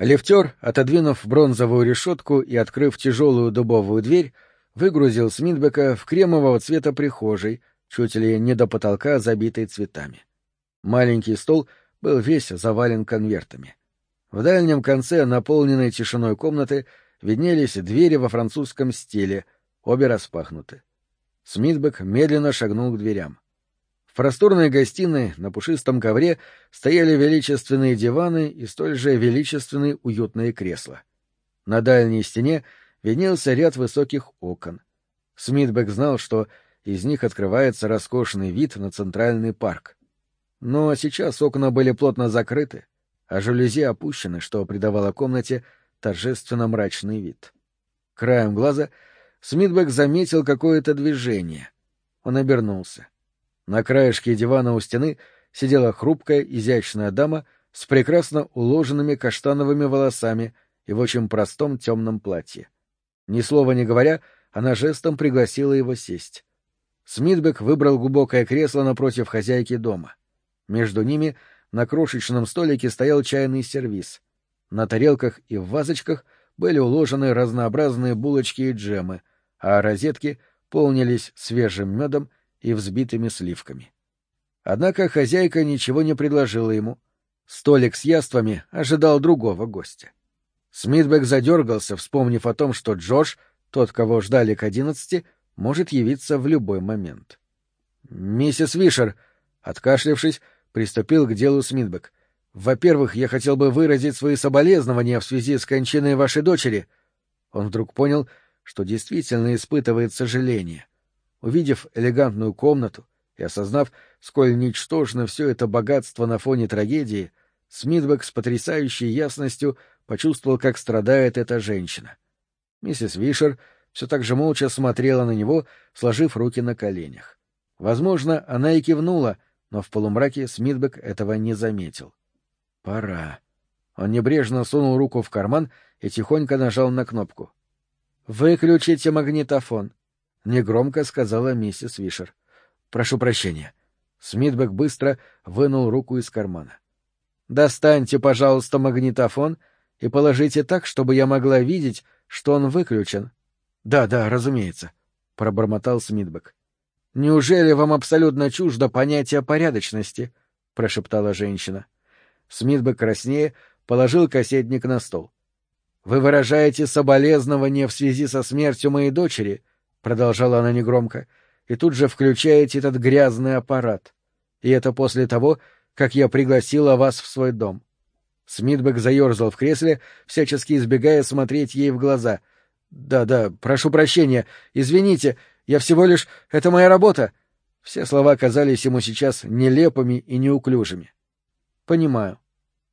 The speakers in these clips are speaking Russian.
Лифтер, отодвинув бронзовую решетку и открыв тяжелую дубовую дверь, выгрузил Смитбека в кремового цвета прихожей, чуть ли не до потолка, забитой цветами. Маленький стол был весь завален конвертами. В дальнем конце наполненной тишиной комнаты виднелись двери во французском стиле, обе распахнуты. Смитбек медленно шагнул к дверям. В просторной гостиной на пушистом ковре стояли величественные диваны и столь же величественные уютные кресла. На дальней стене виднелся ряд высоких окон. Смитбек знал, что из них открывается роскошный вид на центральный парк. Но сейчас окна были плотно закрыты, а жалюзи опущены, что придавало комнате торжественно мрачный вид. Краем глаза Смитбек заметил какое-то движение. Он обернулся. На краешке дивана у стены сидела хрупкая, изящная дама с прекрасно уложенными каштановыми волосами и в очень простом темном платье. Ни слова не говоря, она жестом пригласила его сесть. Смитбек выбрал глубокое кресло напротив хозяйки дома. Между ними на крошечном столике стоял чайный сервиз. На тарелках и в вазочках были уложены разнообразные булочки и джемы, а розетки полнились свежим медом и взбитыми сливками. Однако хозяйка ничего не предложила ему. Столик с яствами ожидал другого гостя. Смитбек задергался, вспомнив о том, что Джош, тот, кого ждали к одиннадцати, может явиться в любой момент. «Миссис Вишер», откашлявшись, приступил к делу Смитбек. «Во-первых, я хотел бы выразить свои соболезнования в связи с кончиной вашей дочери». Он вдруг понял, что действительно испытывает сожаление. Увидев элегантную комнату и осознав, сколь ничтожно все это богатство на фоне трагедии, Смитбек с потрясающей ясностью почувствовал, как страдает эта женщина. Миссис Вишер все так же молча смотрела на него, сложив руки на коленях. Возможно, она и кивнула — но в полумраке Смитбек этого не заметил. «Пора». Он небрежно сунул руку в карман и тихонько нажал на кнопку. «Выключите магнитофон», — негромко сказала миссис Вишер. «Прошу прощения». Смитбек быстро вынул руку из кармана. «Достаньте, пожалуйста, магнитофон и положите так, чтобы я могла видеть, что он выключен». «Да, да, разумеется», — пробормотал Смитбек. Неужели вам абсолютно чуждо понятие порядочности? — прошептала женщина. Смитбек краснее положил кассетник на стол. — Вы выражаете соболезнование в связи со смертью моей дочери, — продолжала она негромко, — и тут же включаете этот грязный аппарат. И это после того, как я пригласила вас в свой дом. Смитбек заерзал в кресле, всячески избегая смотреть ей в глаза. «Да, — Да-да, прошу прощения, извините, я всего лишь... Это моя работа!» Все слова казались ему сейчас нелепыми и неуклюжими. «Понимаю.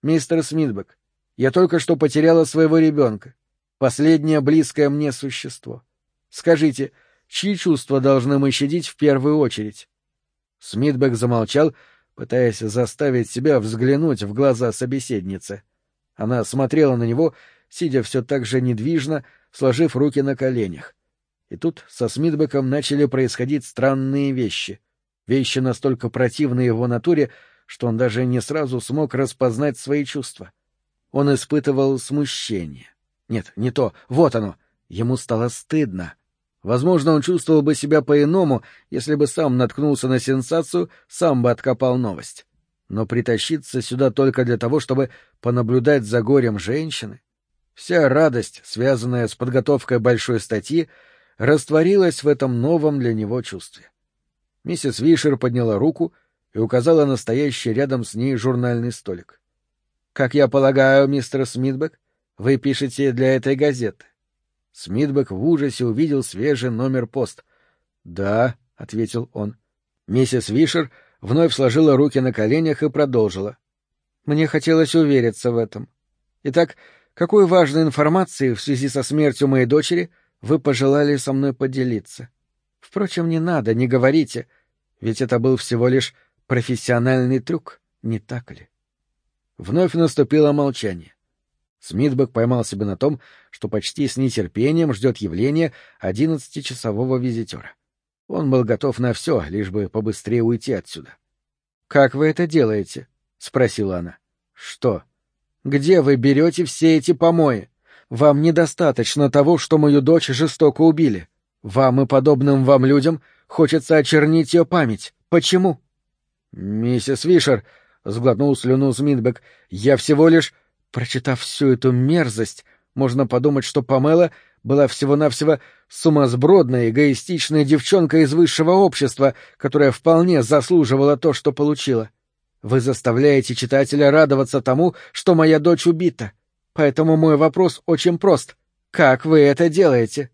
Мистер Смитбек, я только что потеряла своего ребенка, последнее близкое мне существо. Скажите, чьи чувства должны мы щадить в первую очередь?» Смитбек замолчал, пытаясь заставить себя взглянуть в глаза собеседницы. Она смотрела на него, сидя все так же недвижно, сложив руки на коленях. И тут со Смитбеком начали происходить странные вещи. Вещи настолько противные его натуре, что он даже не сразу смог распознать свои чувства. Он испытывал смущение. Нет, не то. Вот оно. Ему стало стыдно. Возможно, он чувствовал бы себя по-иному, если бы сам наткнулся на сенсацию, сам бы откопал новость. Но притащиться сюда только для того, чтобы понаблюдать за горем женщины? Вся радость, связанная с подготовкой большой статьи, растворилась в этом новом для него чувстве. Миссис Вишер подняла руку и указала на стоящий рядом с ней журнальный столик. — Как я полагаю, мистер Смитбек, вы пишете для этой газеты? Смитбек в ужасе увидел свежий номер пост. — Да, — ответил он. Миссис Вишер вновь сложила руки на коленях и продолжила. — Мне хотелось увериться в этом. Итак, какой важной информацией в связи со смертью моей дочери — вы пожелали со мной поделиться. Впрочем, не надо, не говорите, ведь это был всего лишь профессиональный трюк, не так ли? Вновь наступило молчание. Смитбек поймал себя на том, что почти с нетерпением ждет явления одиннадцатичасового визитера. Он был готов на все, лишь бы побыстрее уйти отсюда. — Как вы это делаете? — спросила она. — Что? — Где вы берете все эти помои? Вам недостаточно того, что мою дочь жестоко убили. Вам и подобным вам людям хочется очернить ее память. Почему? — Миссис Вишер, — сглотнул слюну Смитбек, — я всего лишь... Прочитав всю эту мерзость, можно подумать, что Памела была всего-навсего сумасбродная, эгоистичная девчонка из высшего общества, которая вполне заслуживала то, что получила. Вы заставляете читателя радоваться тому, что моя дочь убита. Поэтому мой вопрос очень прост. Как вы это делаете?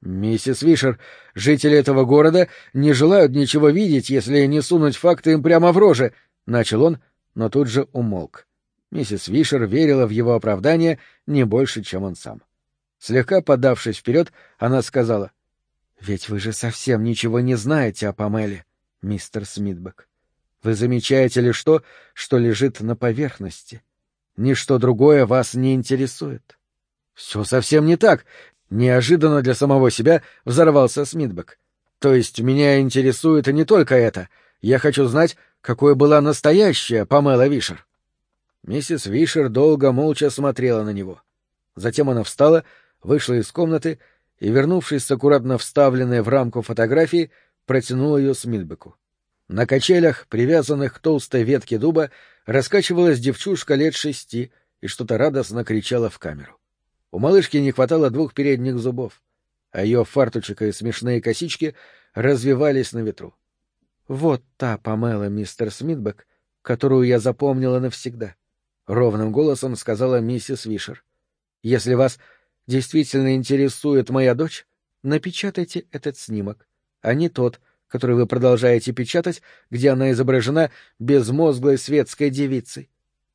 Миссис Вишер, жители этого города не желают ничего видеть, если не сунуть факты им прямо в рожи, — начал он, но тут же умолк. Миссис Вишер верила в его оправдание не больше, чем он сам. Слегка подавшись вперед, она сказала, — Ведь вы же совсем ничего не знаете о Памеле, мистер Смитбек. Вы замечаете лишь то, что лежит на поверхности. Ничто другое вас не интересует. — Все совсем не так. Неожиданно для самого себя взорвался Смитбек. То есть меня интересует не только это. Я хочу знать, какой была настоящая Памела Вишер. Миссис Вишер долго молча смотрела на него. Затем она встала, вышла из комнаты и, вернувшись с аккуратно вставленной в рамку фотографии, протянула ее Смитбеку. На качелях, привязанных к толстой ветке дуба, раскачивалась девчушка лет шести и что-то радостно кричала в камеру. У малышки не хватало двух передних зубов, а ее фартучек и смешные косички развивались на ветру. Вот та Памела, мистер Смитбек, которую я запомнила навсегда. — ровным голосом сказала миссис Вишер. — Если вас действительно интересует моя дочь, напечатайте этот снимок, а не тот, который вы продолжаете печатать, где она изображена безмозглой светской девицей.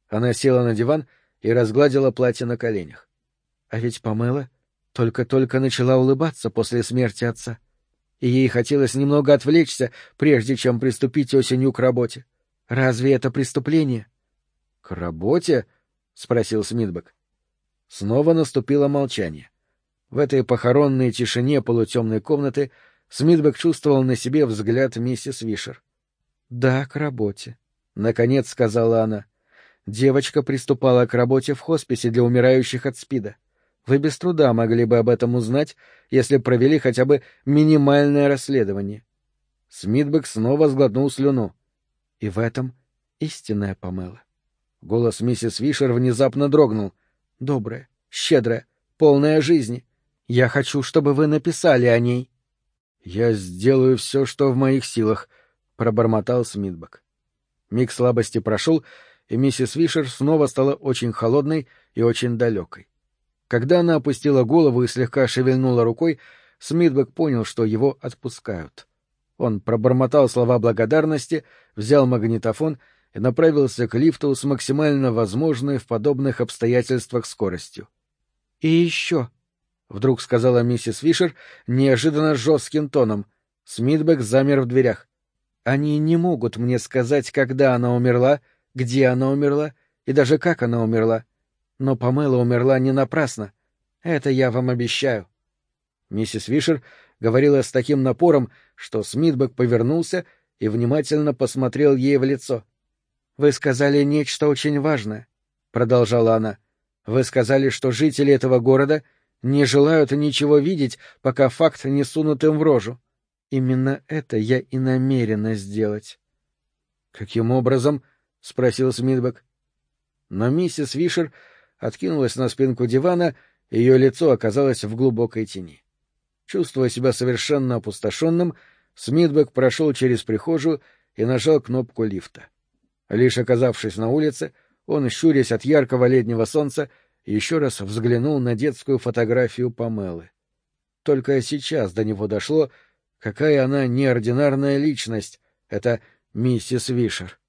Она села на диван и разгладила платье на коленях. А ведь Памела только-только начала улыбаться после смерти отца, и ей хотелось немного отвлечься, прежде чем приступить осенью к работе. Разве это преступление? — к работе? спросил Смитбек. Снова наступило молчание. В этой похоронной тишине полутемной комнаты Смитбек чувствовал на себе взгляд миссис Вишер. Да, к работе, наконец сказала она. Девочка приступала к работе в хосписе для умирающих от СПИДа. Вы без труда могли бы об этом узнать, если провели хотя бы минимальное расследование. Смитбек снова сглотнул слюну. И в этом истинная Памела. Голос миссис Вишер внезапно дрогнул. «Добрая, щедрая, полная жизни. Я хочу, чтобы вы написали о ней». «Я сделаю все, что в моих силах», — пробормотал Смитбек. Миг слабости прошел, и миссис Вишер снова стала очень холодной и очень далекой. Когда она опустила голову и слегка шевельнула рукой, Смитбек понял, что его отпускают. Он пробормотал слова благодарности, взял магнитофон — и направился к лифту с максимально возможной в подобных обстоятельствах скоростью. — И еще, — вдруг сказала миссис Фишер неожиданно жестким тоном. Смитбек замер в дверях. — Они не могут мне сказать, когда она умерла, где она умерла и даже как она умерла. Но Памела умерла не напрасно. Это я вам обещаю. Миссис Фишер говорила с таким напором, что Смитбек повернулся и внимательно посмотрел ей в лицо. — вы сказали нечто очень важное, продолжала она. Вы сказали, что жители этого города не желают ничего видеть, пока факт не сунут им в рожу. Именно это я и намерена сделать. Каким образом? спросил Смитбек. Но миссис Вишер откинулась на спинку дивана, ее лицо оказалось в глубокой тени. Чувствуя себя совершенно опустошенным, Смитбек прошел через прихожую и нажал кнопку лифта. Лишь оказавшись на улице, он, щурясь от яркого летнего солнца, еще раз взглянул на детскую фотографию Памелы. Только сейчас до него дошло, какая она неординарная личность, это миссис Вишер.